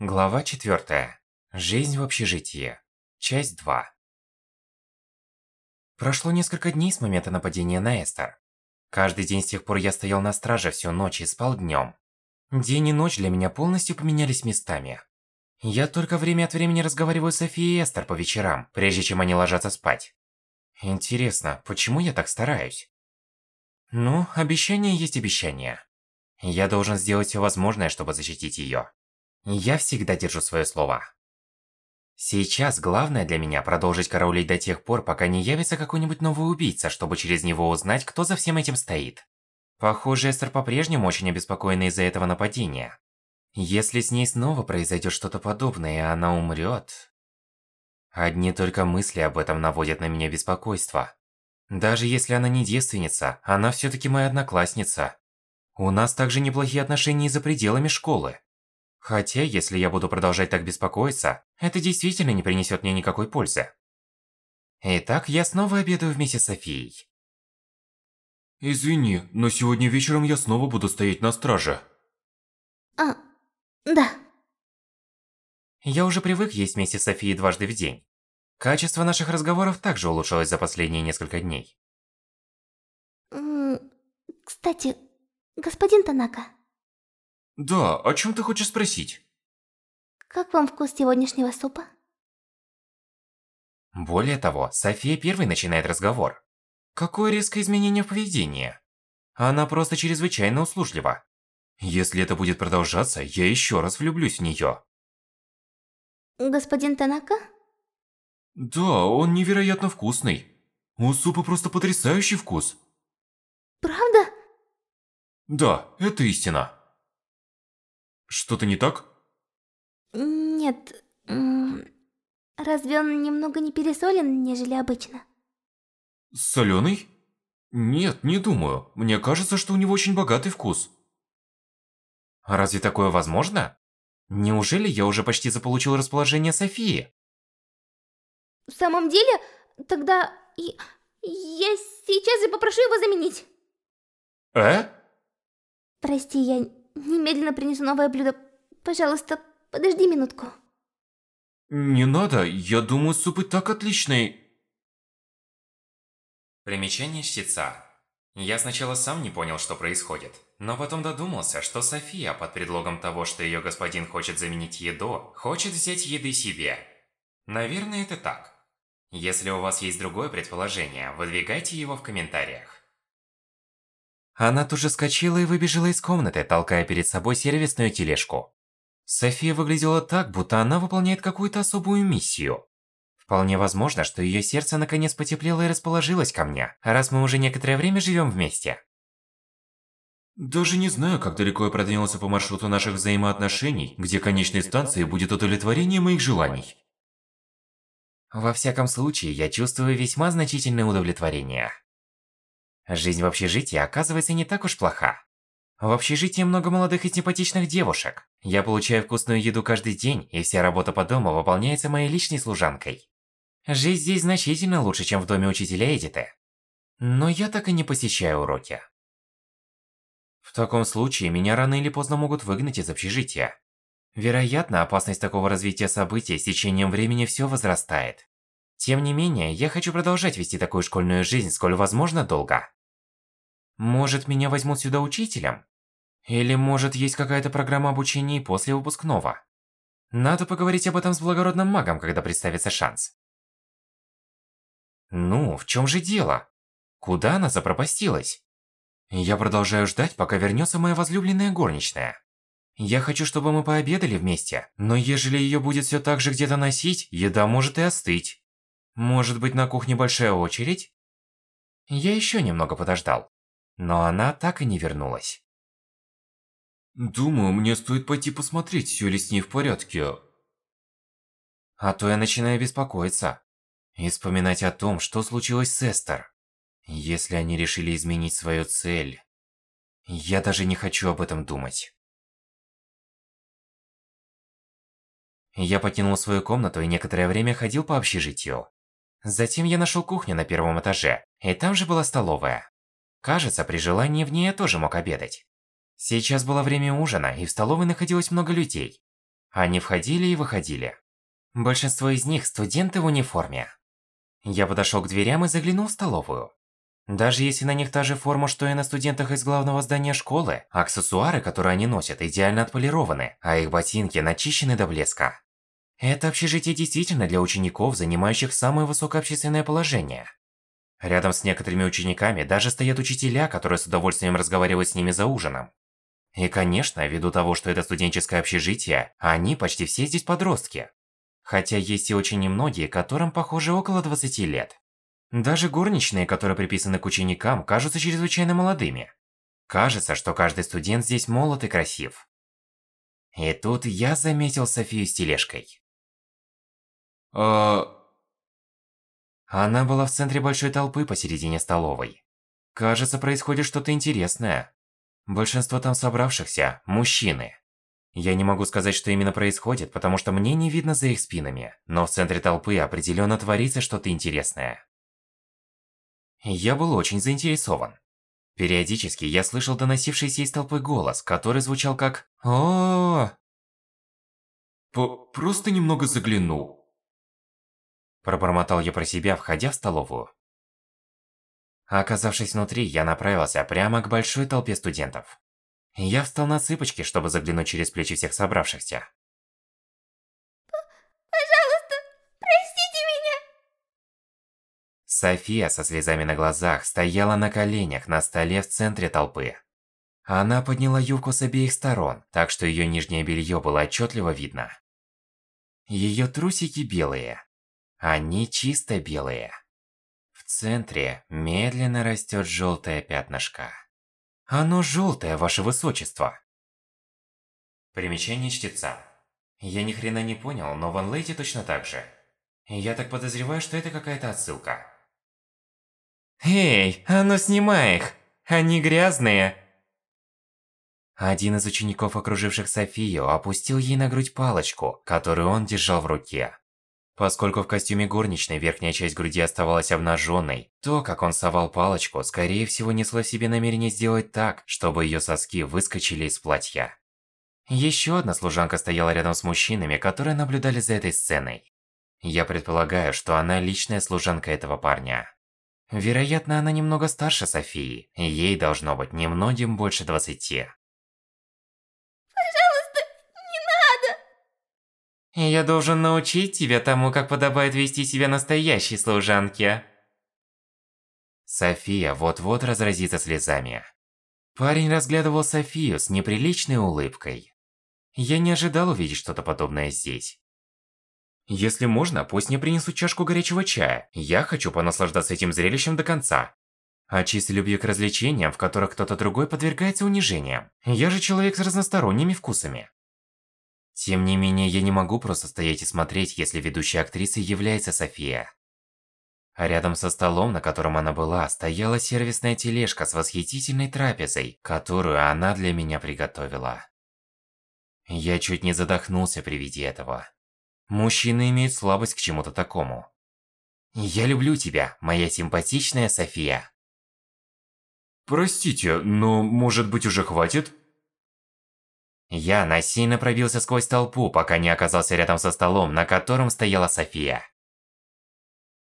Глава 4. Жизнь в общежитии. Часть 2. Прошло несколько дней с момента нападения на Эстер. Каждый день с тех пор я стоял на страже всю ночь и спал днем. День и ночь для меня полностью поменялись местами. Я только время от времени разговариваю с Софией и Эстер по вечерам, прежде чем они ложатся спать. Интересно, почему я так стараюсь? Ну, обещание есть обещание. Я должен сделать все возможное, чтобы защитить ее. Я всегда держу свое слово. Сейчас главное для меня продолжить караулить до тех пор, пока не явится какой-нибудь новый убийца, чтобы через него узнать, кто за всем этим стоит. Похоже, Эстер по-прежнему очень обеспокоена из-за этого нападения. Если с ней снова произойдет что-то подобное, и она умрет... Одни только мысли об этом наводят на меня беспокойство. Даже если она не девственница, она все-таки моя одноклассница. У нас также неплохие отношения за пределами школы. Хотя, если я буду продолжать так беспокоиться, это действительно не принесет мне никакой пользы. Итак, я снова обедаю вместе с Софией. Извини, но сегодня вечером я снова буду стоять на страже. А, да. Я уже привык есть вместе с Софией дважды в день. Качество наших разговоров также улучшилось за последние несколько дней. Кстати, господин Танака, Да, о чем ты хочешь спросить? как вам вкус сегодняшнего супа? Более того, София первой начинает разговор. Какое резкое изменение в поведении. Она просто чрезвычайно услужлива. Если это будет продолжаться, я еще раз влюблюсь в нее. Господин Танака? Да, он невероятно вкусный. У супа просто потрясающий вкус. Правда? Да, это истина. Что-то не так? Нет. Разве он немного не пересолен, нежели обычно? Соленый? Нет, не думаю. Мне кажется, что у него очень богатый вкус. Разве такое возможно? Неужели я уже почти заполучил расположение Софии? В самом деле, тогда я сейчас же попрошу его заменить. Э? Прости, я немедленно принесу новое блюдо. Пожалуйста, подожди минутку. Не надо, я думаю, суп и так отличный. Примечание чтеца. Я сначала сам не понял, что происходит, но потом додумался, что София под предлогом того, что ее господин хочет заменить еду, хочет взять еды себе. Наверное, это так. Если у вас есть другое предположение, выдвигайте его в комментариях. Она тут же вскочила и выбежала из комнаты, толкая перед собой сервисную тележку. София выглядела так, будто она выполняет какую-то особую миссию. Вполне возможно, что ее сердце наконец потеплело и расположилось ко мне, раз мы уже некоторое время живем вместе. Даже не знаю, как далеко я продвинулся по маршруту наших взаимоотношений, где конечной станцией будет удовлетворение моих желаний. Во всяком случае, я чувствую весьма значительное удовлетворение. Жизнь в общежитии оказывается не так уж плоха. В общежитии много молодых и симпатичных девушек. Я получаю вкусную еду каждый день, и вся работа по дому выполняется моей личной служанкой. Жизнь здесь значительно лучше, чем в доме учителя Эдиты. Но я так и не посещаю уроки. В таком случае, меня рано или поздно могут выгнать из общежития. Вероятно, опасность такого развития событий с течением времени все возрастает. Тем не менее, я хочу продолжать вести такую школьную жизнь, сколь возможно, долго. Может, меня возьмут сюда учителем? Или, может, есть какая-то программа обучения после выпускного? Надо поговорить об этом с благородным магом, когда представится шанс. Ну, в чем же дело? Куда она запропастилась? Я продолжаю ждать, пока вернется моя возлюбленная горничная. Я хочу, чтобы мы пообедали вместе, но ежели ее будет все так же где-то носить, еда может и остыть. Может быть, на кухне большая очередь? Я еще немного подождал. Но она так и не вернулась. Думаю, мне стоит пойти посмотреть, все ли с ней в порядке. А то я начинаю беспокоиться. И вспоминать о том, что случилось с Эстер. Если они решили изменить свою цель... Я даже не хочу об этом думать. Я покинул свою комнату и некоторое время ходил по общежитию. Затем я нашел кухню на первом этаже, и там же была столовая. Кажется, при желании в ней я тоже мог обедать. Сейчас было время ужина, и в столовой находилось много людей. Они входили и выходили. Большинство из них студенты в униформе. Я подошел к дверям и заглянул в столовую. Даже если на них та же форма, что и на студентах из главного здания школы, аксессуары, которые они носят, идеально отполированы, а их ботинки начищены до блеска. Это общежитие действительно для учеников, занимающих самое высокое общественное положение. Рядом с некоторыми учениками даже стоят учителя, которые с удовольствием разговаривают с ними за ужином. И, конечно, ввиду того, что это студенческое общежитие, они почти все здесь подростки. Хотя есть и очень немногие, которым, похоже, около 20 лет. Даже горничные, которые приписаны к ученикам, кажутся чрезвычайно молодыми. Кажется, что каждый студент здесь молод и красив. И тут я заметил Софию с тележкой. А... Она была в центре большой толпы посередине столовой. Кажется, происходит что-то интересное. Большинство там собравшихся – мужчины. Я не могу сказать, что именно происходит, потому что мне не видно за их спинами, но в центре толпы определенно творится что-то интересное. Я был очень заинтересован. Периодически я слышал доносившийся из толпы голос, который звучал как о, -о, Просто немного заглянул. Пробормотал я про себя, входя в столовую. Оказавшись внутри, я направился прямо к большой толпе студентов. Я встал на цыпочки, чтобы заглянуть через плечи всех собравшихся. Пожалуйста, простите меня. София со слезами на глазах стояла на коленях на столе в центре толпы. Она подняла юбку с обеих сторон, так что ее нижнее белье было отчетливо видно. Ее трусики белые. Они чисто белые. В центре медленно растет желтое пятнышко. Оно желтое, ваше высочество. Примечание чтеца. Я ни хрена не понял, но Ван Лейти точно так же. Я так подозреваю, что это какая-то отсылка. Эй, а ну снимай их! Они грязные! Один из учеников, окруживших Софию, опустил ей на грудь палочку, которую он держал в руке. Поскольку в костюме горничной верхняя часть груди оставалась обнаженной, то, как он совал палочку, скорее всего несло в себе намерение сделать так, чтобы ее соски выскочили из платья. Еще одна служанка стояла рядом с мужчинами, которые наблюдали за этой сценой. Я предполагаю, что она личная служанка этого парня. Вероятно, она немного старше Софии, ей должно быть немногим больше двадцати. Я должен научить тебя тому, как подобает вести себя настоящей служанке. София вот-вот разразится слезами. Парень разглядывал Софию с неприличной улыбкой. Я не ожидал увидеть что-то подобное здесь. Если можно, пусть мне принесут чашку горячего чая. Я хочу понаслаждаться этим зрелищем до конца. А чисто любви к развлечениям, в которых кто-то другой подвергается унижениям. Я же человек с разносторонними вкусами. Тем не менее, я не могу просто стоять и смотреть, если ведущей актрисой является София. А рядом со столом, на котором она была, стояла сервисная тележка с восхитительной трапезой, которую она для меня приготовила. Я чуть не задохнулся при виде этого. Мужчины имеют слабость к чему-то такому. Я люблю тебя, моя симпатичная София. Простите, но может быть уже хватит? Я насильно пробился сквозь толпу, пока не оказался рядом со столом, на котором стояла София.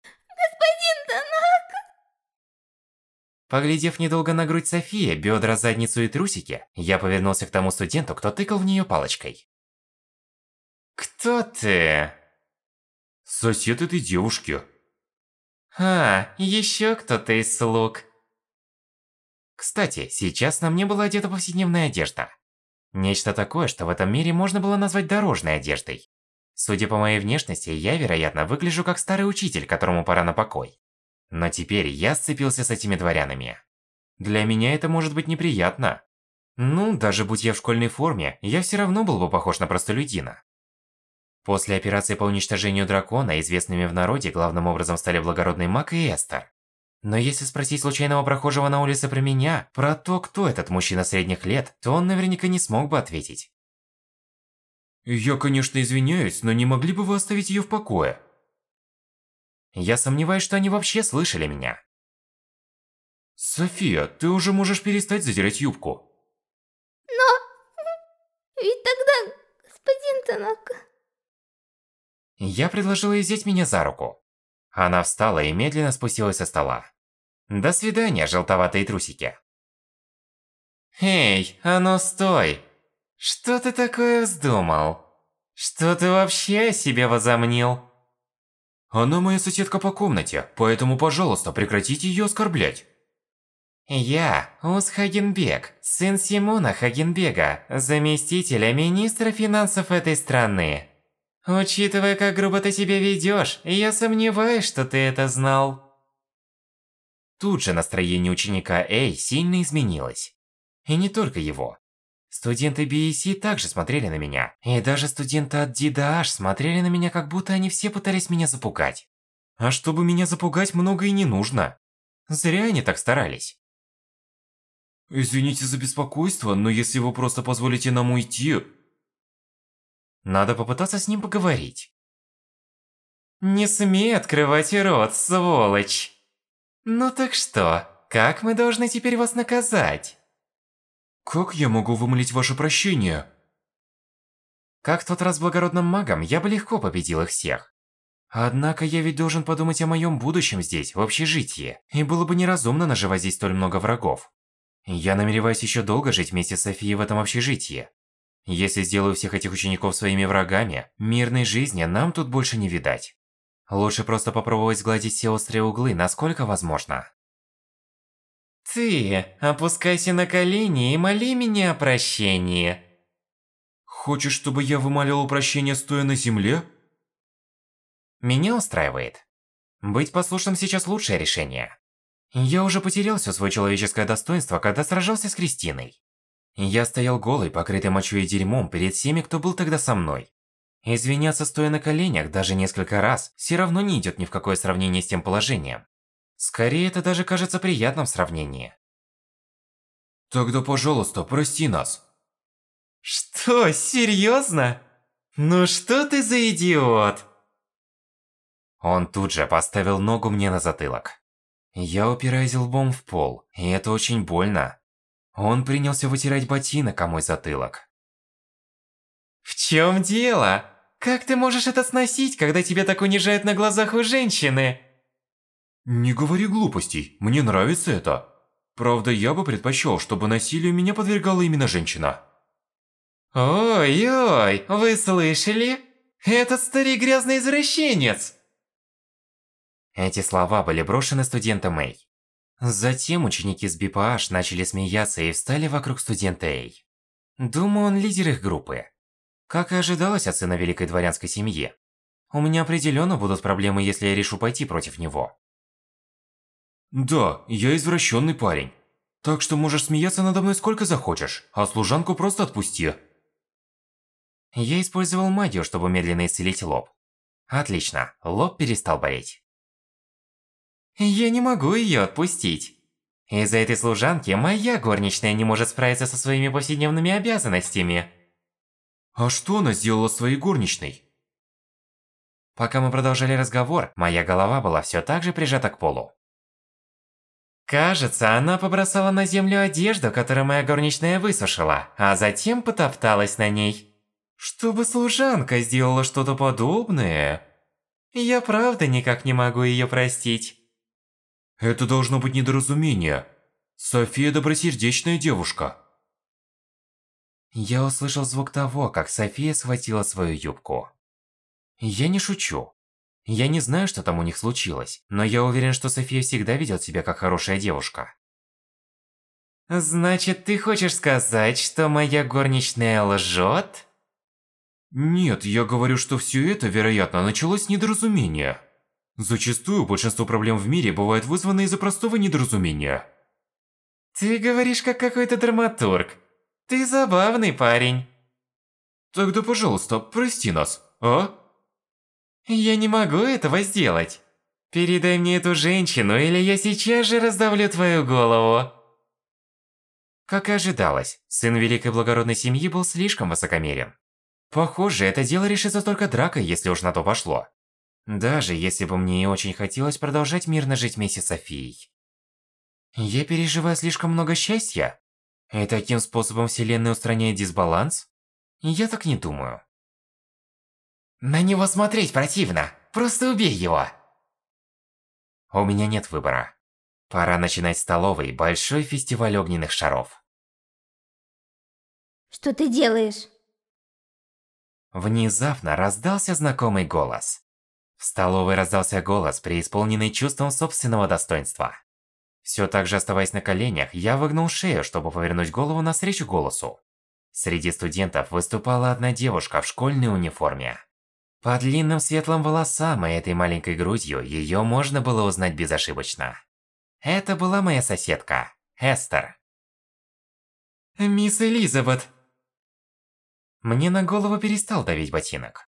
Господин Танака! Поглядев недолго на грудь Софии, бедра, задницу и трусики, я повернулся к тому студенту, кто тыкал в нее палочкой. «Кто ты?» «Сосед этой девушки». «А, еще кто-то из слуг». Кстати, сейчас на мне была одета повседневная одежда. Нечто такое, что в этом мире можно было назвать дорожной одеждой. Судя по моей внешности, я, вероятно, выгляжу как старый учитель, которому пора на покой. Но теперь я сцепился с этими дворянами. Для меня это может быть неприятно. Ну, даже будь я в школьной форме, я все равно был бы похож на простолюдина. После операции по уничтожению дракона, известными в народе главным образом стали благородный маг и Эстер. Но если спросить случайного прохожего на улице про меня, про то, кто этот мужчина средних лет, то он наверняка не смог бы ответить. Я, конечно, извиняюсь, но не могли бы вы оставить ее в покое? Я сомневаюсь, что они вообще слышали меня. София, ты уже можешь перестать задирать юбку. Но... Ведь тогда господин Танака. Я предложила ей взять меня за руку. Она встала и медленно спустилась со стола. До свидания, желтоватые трусики. Эй, а ну стой! Что ты такое вздумал? Что ты вообще себе возомнил? Она моя соседка по комнате, поэтому, пожалуйста, прекратите ее оскорблять. Я Ус Хагенбек, сын Симона Хагенбега, заместителя министра финансов этой страны. Учитывая, как грубо ты себя ведешь, я сомневаюсь, что ты это знал. Тут же настроение ученика Эй сильно изменилось. И не только его. Студенты BEC также смотрели на меня. И даже студенты от DDH смотрели на меня, как будто они все пытались меня запугать. А чтобы меня запугать, много и не нужно. Зря они так старались. Извините за беспокойство, но если вы просто позволите нам уйти... Надо попытаться с ним поговорить. Не смей открывать рот, сволочь. Ну так что, как мы должны теперь вас наказать? Как я могу вымолить ваше прощение? Как в тот раз благородным магом, я бы легко победил их всех. Однако я ведь должен подумать о моем будущем здесь, в общежитии. И было бы неразумно наживать здесь столь много врагов. Я намереваюсь еще долго жить вместе с Софией в этом общежитии. Если сделаю всех этих учеников своими врагами, мирной жизни нам тут больше не видать. Лучше просто попробовать сгладить все острые углы, насколько возможно. Ты опускайся на колени и моли меня о прощении. Хочешь, чтобы я вымаливал прощение, стоя на земле? Меня устраивает. Быть послушным сейчас лучшее решение. Я уже потерял все свое человеческое достоинство, когда сражался с Кристиной. Я стоял голый, покрытый мочой и дерьмом перед всеми, кто был тогда со мной. Извиняться стоя на коленях даже несколько раз все равно не идет ни в какое сравнение с тем положением. Скорее, это даже кажется приятным в сравнении. Тогда, пожалуйста, прости нас. Что, серьезно? Ну что ты за идиот? Он тут же поставил ногу мне на затылок. Я упираюсь лбом в пол, и это очень больно. Он принялся вытирать ботинок о мой затылок. В чем дело? Как ты можешь это сносить, когда тебя так унижают на глазах у женщины? Не говори глупостей, мне нравится это. Правда, я бы предпочел, чтобы насилию меня подвергала именно женщина. Ой-ой, вы слышали? Этот старик грязный извращенец! Эти слова были брошены студентом Эй. Затем ученики с BPH начали смеяться и встали вокруг студента Эй. Думаю, он лидер их группы. Как и ожидалось от сына великой дворянской семьи. У меня определенно будут проблемы, если я решу пойти против него. Да, я извращенный парень. Так что можешь смеяться надо мной сколько захочешь, а служанку просто отпусти. Я использовал магию, чтобы медленно исцелить лоб. Отлично, лоб перестал болеть. Я не могу ее отпустить. Из-за этой служанки моя горничная не может справиться со своими повседневными обязанностями. А что она сделала своей горничной? Пока мы продолжали разговор, моя голова была все так же прижата к полу. Кажется, она побросала на землю одежду, которую моя горничная высушила, а затем потопталась на ней. Чтобы служанка сделала что-то подобное... Я правда никак не могу ее простить. Это должно быть недоразумение. София добросердечная девушка. Я услышал звук того, как София схватила свою юбку. Я не шучу. Я не знаю, что там у них случилось, но я уверен, что София всегда ведет себя как хорошая девушка. Значит, ты хочешь сказать, что моя горничная лжет? Нет, я говорю, что все это, вероятно, началось с. Зачастую большинство проблем в мире бывает вызвано из-за простого недоразумения. Ты говоришь как какой-то драматург. Ты забавный парень. Тогда, пожалуйста, прости нас, а? Я не могу этого сделать. Передай мне эту женщину, или я сейчас же раздавлю твою голову. Как и ожидалось, сын великой благородной семьи был слишком высокомерен. Похоже, это дело решится только дракой, если уж на то пошло. Даже если бы мне и очень хотелось продолжать мирно жить вместе с Софией. Я переживаю слишком много счастья? И таким способом Вселенная устраняет дисбаланс? Я так не думаю. На него смотреть противно. Просто убей его. У меня нет выбора. Пора начинать в столовой большой фестиваль огненных шаров. Что ты делаешь? Внезапно раздался знакомый голос. В столовой раздался голос, преисполненный чувством собственного достоинства. Все так же оставаясь на коленях, я выгнул шею, чтобы повернуть голову навстречу голосу. Среди студентов выступала одна девушка в школьной униформе. По длинным светлым волосам и этой маленькой грудью ее можно было узнать безошибочно. Это была моя соседка, Эстер. «Мисс Элизабет!» Мне на голову перестал давить ботинок.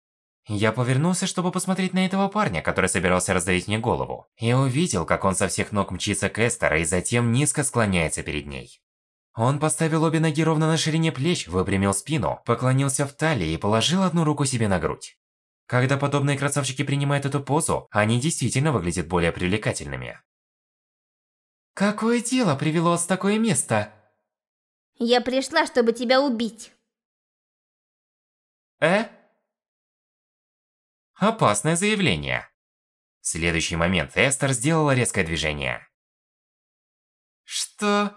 Я повернулся, чтобы посмотреть на этого парня, который собирался раздавить мне голову, и увидел, как он со всех ног мчится к Эстер и затем низко склоняется перед ней. Он поставил обе ноги ровно на ширине плеч, выпрямил спину, поклонился в талии и положил одну руку себе на грудь. Когда подобные красавчики принимают эту позу, они действительно выглядят более привлекательными. Какое дело привело вас в такое место? Я пришла, чтобы тебя убить. Э? Опасное заявление. В следующий момент Эстер сделала резкое движение. Что?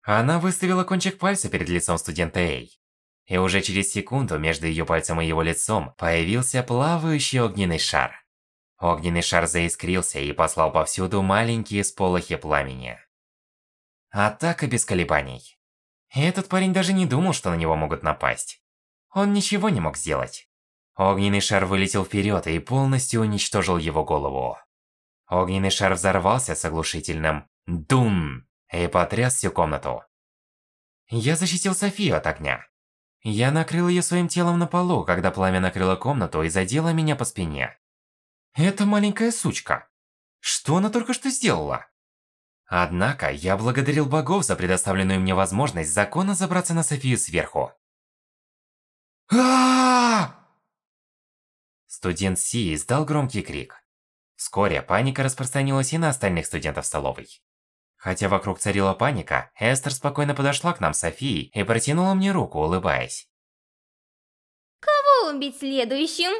Она выставила кончик пальца перед лицом студента Эй. И уже через секунду между ее пальцем и его лицом появился плавающий огненный шар. Огненный шар заискрился и послал повсюду маленькие сполохи пламени. Атака без колебаний. Этот парень даже не думал, что на него могут напасть. Он ничего не мог сделать. Огненный шар вылетел вперед и полностью уничтожил его голову. Огненный шар взорвался с оглушительным «Дум!» и потряс всю комнату. Я защитил Софию от огня. Я накрыл ее своим телом на полу, когда пламя накрыло комнату и задело меня по спине. Эта маленькая сучка. Что она только что сделала? Однако, я благодарил богов за предоставленную мне возможность законно забраться на Софию сверху. а Студент Си издал громкий крик. Вскоре паника распространилась и на остальных студентов столовой. Хотя вокруг царила паника, Эстер спокойно подошла к нам с Софией и протянула мне руку, улыбаясь. Кого убить следующим?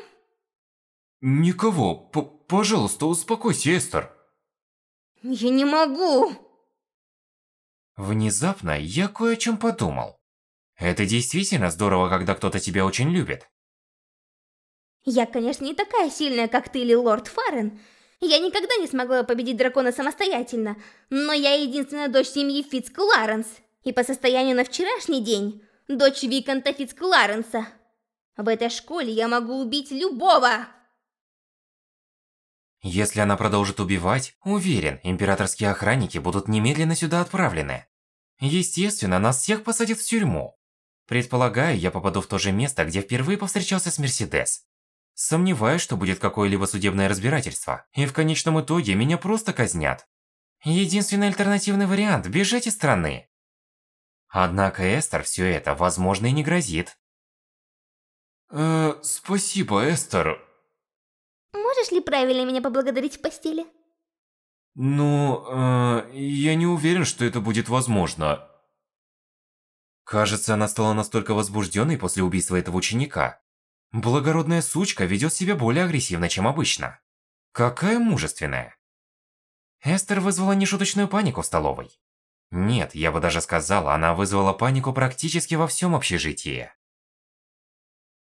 Никого. П пожалуйста, успокойся, Эстер. Я не могу. Внезапно я кое о чем подумал. Это действительно здорово, когда кто-то тебя очень любит. Я, конечно, не такая сильная, как ты или лорд Фарен. Я никогда не смогла победить дракона самостоятельно, но я единственная дочь семьи Фицкларенс. И по состоянию на вчерашний день, дочь Виконта Фицкларенса. В этой школе я могу убить любого! Если она продолжит убивать, уверен, императорские охранники будут немедленно сюда отправлены. Естественно, нас всех посадят в тюрьму. Предполагаю, я попаду в то же место, где впервые повстречался с Мерседес. Сомневаюсь, что будет какое-либо судебное разбирательство, и в конечном итоге меня просто казнят. Единственный альтернативный вариант – бежать из страны. Однако Эстер все это, возможно, и не грозит. Э, спасибо, Эстер. Можешь ли правильно меня поблагодарить в постели? Ну, э, я не уверен, что это будет возможно. Кажется, она стала настолько возбужденной после убийства этого ученика, Благородная сучка ведет себя более агрессивно, чем обычно. Какая мужественная. Эстер вызвала нешуточную панику в столовой. Нет, я бы даже сказала, она вызвала панику практически во всем общежитии.